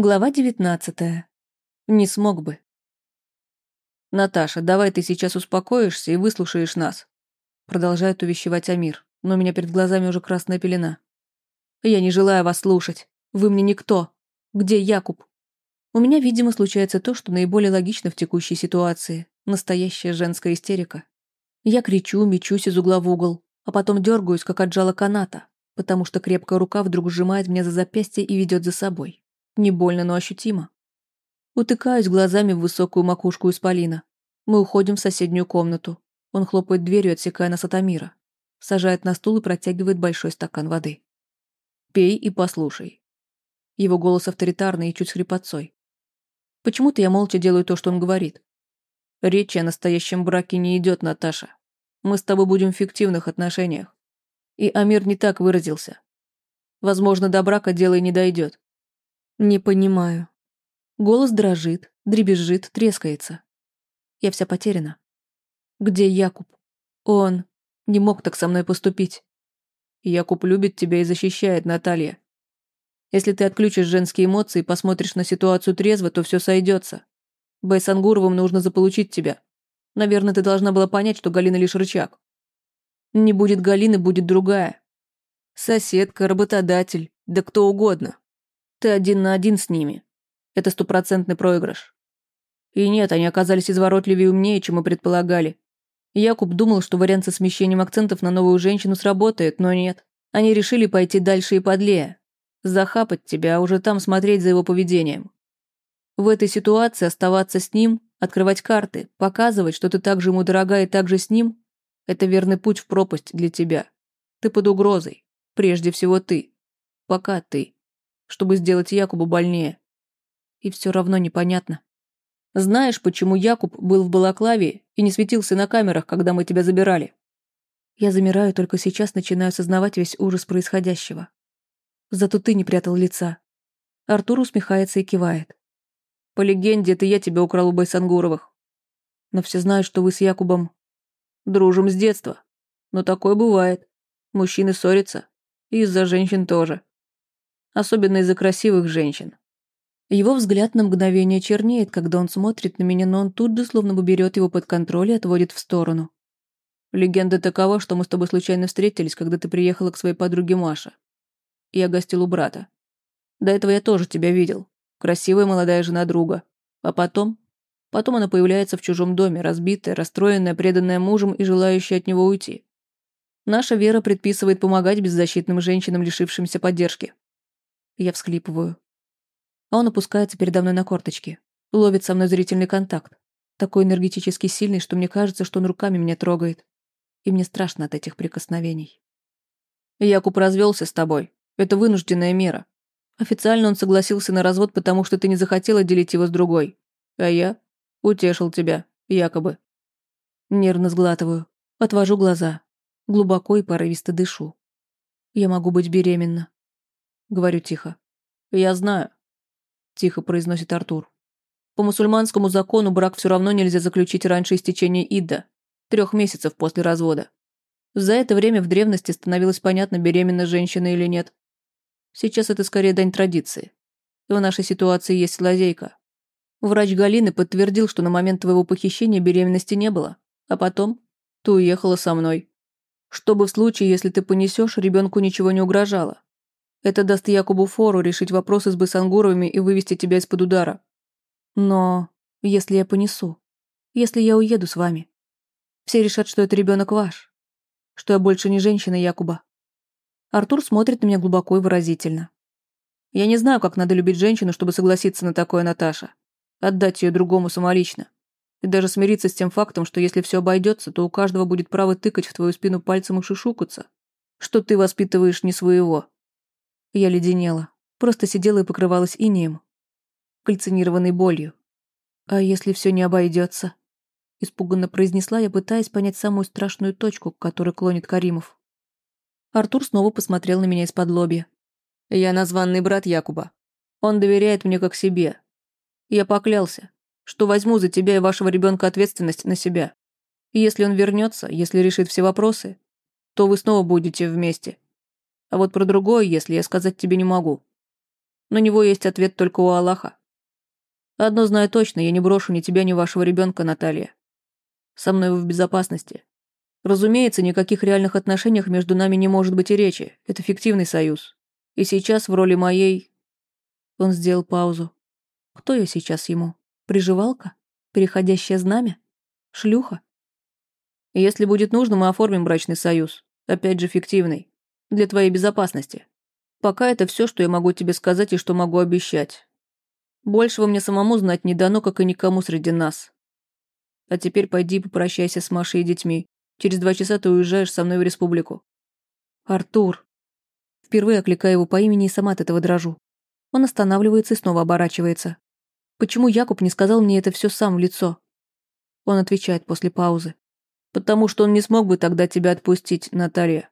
Глава девятнадцатая. Не смог бы. «Наташа, давай ты сейчас успокоишься и выслушаешь нас», продолжает увещевать Амир, но у меня перед глазами уже красная пелена. «Я не желаю вас слушать. Вы мне никто. Где Якуб?» У меня, видимо, случается то, что наиболее логично в текущей ситуации. Настоящая женская истерика. Я кричу, мечусь из угла в угол, а потом дергаюсь, как отжала каната, потому что крепкая рука вдруг сжимает меня за запястье и ведет за собой. Не больно, но ощутимо. Утыкаюсь глазами в высокую макушку Исполина. Мы уходим в соседнюю комнату. Он хлопает дверью, отсекая нас от Амира. Сажает на стул и протягивает большой стакан воды. «Пей и послушай». Его голос авторитарный и чуть хрипотцой. Почему-то я молча делаю то, что он говорит. Речи о настоящем браке не идет, Наташа. Мы с тобой будем в фиктивных отношениях. И Амир не так выразился. Возможно, до брака дело и не дойдет. Не понимаю. Голос дрожит, дребезжит, трескается. Я вся потеряна. Где Якуб? Он не мог так со мной поступить. Якуб любит тебя и защищает, Наталья. Если ты отключишь женские эмоции и посмотришь на ситуацию трезво, то все сойдется. Байсангуровым нужно заполучить тебя. Наверное, ты должна была понять, что Галина лишь рычаг. Не будет Галины, будет другая. Соседка, работодатель, да кто угодно. Ты один на один с ними. Это стопроцентный проигрыш. И нет, они оказались изворотливее и умнее, чем мы предполагали. Якуб думал, что вариант со смещением акцентов на новую женщину сработает, но нет. Они решили пойти дальше и подлее. Захапать тебя, а уже там смотреть за его поведением. В этой ситуации оставаться с ним, открывать карты, показывать, что ты так же ему дорога и так же с ним – это верный путь в пропасть для тебя. Ты под угрозой. Прежде всего ты. Пока ты чтобы сделать Якубу больнее. И все равно непонятно. Знаешь, почему Якуб был в Балаклаве и не светился на камерах, когда мы тебя забирали? Я замираю, только сейчас начинаю осознавать весь ужас происходящего. Зато ты не прятал лица. Артур усмехается и кивает. По легенде, это я тебя украл у Байсангуровых. Но все знают, что вы с Якубом... Дружим с детства. Но такое бывает. Мужчины ссорятся. И из-за женщин тоже особенно из-за красивых женщин. Его взгляд на мгновение чернеет, когда он смотрит на меня, но он тут же словно бы берет его под контроль и отводит в сторону. Легенда такова, что мы с тобой случайно встретились, когда ты приехала к своей подруге Маше. Я гостил у брата. До этого я тоже тебя видел. Красивая молодая жена друга. А потом... Потом она появляется в чужом доме, разбитая, расстроенная, преданная мужем и желающая от него уйти. Наша вера предписывает помогать беззащитным женщинам, лишившимся поддержки. Я всхлипываю. А он опускается передо мной на корточки. Ловит со мной зрительный контакт. Такой энергетически сильный, что мне кажется, что он руками меня трогает. И мне страшно от этих прикосновений. Якуб развелся с тобой. Это вынужденная мера. Официально он согласился на развод, потому что ты не захотела делить его с другой. А я утешил тебя, якобы. Нервно сглатываю. Отвожу глаза. Глубоко и порывисто дышу. Я могу быть беременна. Говорю тихо. «Я знаю», — тихо произносит Артур. «По мусульманскому закону брак все равно нельзя заключить раньше истечения Идда, трех месяцев после развода. За это время в древности становилось понятно, беременна женщина или нет. Сейчас это скорее дань традиции. И в нашей ситуации есть лазейка. Врач Галины подтвердил, что на момент твоего похищения беременности не было, а потом ты уехала со мной. Чтобы в случае, если ты понесешь, ребенку ничего не угрожало. Это даст Якубу фору решить вопросы с Басангуровыми и вывести тебя из-под удара. Но если я понесу, если я уеду с вами, все решат, что это ребенок ваш, что я больше не женщина Якуба. Артур смотрит на меня глубоко и выразительно. Я не знаю, как надо любить женщину, чтобы согласиться на такое, Наташа. Отдать ее другому самолично. И даже смириться с тем фактом, что если все обойдется, то у каждого будет право тыкать в твою спину пальцем и шишукаться, что ты воспитываешь не своего. Я леденела, просто сидела и покрывалась инеем, кальцинированной болью. «А если все не обойдется?» Испуганно произнесла я, пытаясь понять самую страшную точку, к которой клонит Каримов. Артур снова посмотрел на меня из-под лобья. «Я названный брат Якуба. Он доверяет мне как себе. Я поклялся, что возьму за тебя и вашего ребенка ответственность на себя. И если он вернется, если решит все вопросы, то вы снова будете вместе. А вот про другое, если я сказать тебе не могу. На него есть ответ только у Аллаха. Одно знаю точно, я не брошу ни тебя, ни вашего ребенка, Наталья. Со мной вы в безопасности. Разумеется, никаких реальных отношениях между нами не может быть и речи. Это фиктивный союз. И сейчас в роли моей... Он сделал паузу. Кто я сейчас ему? Приживалка? Переходящее знамя? Шлюха? Если будет нужно, мы оформим брачный союз. Опять же, фиктивный. Для твоей безопасности. Пока это все, что я могу тебе сказать и что могу обещать. Большего мне самому знать не дано, как и никому среди нас. А теперь пойди попрощайся с Машей и детьми. Через два часа ты уезжаешь со мной в республику. Артур. Впервые окликаю его по имени и сама от этого дрожу. Он останавливается и снова оборачивается. Почему Якуб не сказал мне это все сам в лицо? Он отвечает после паузы. Потому что он не смог бы тогда тебя отпустить, Наталья.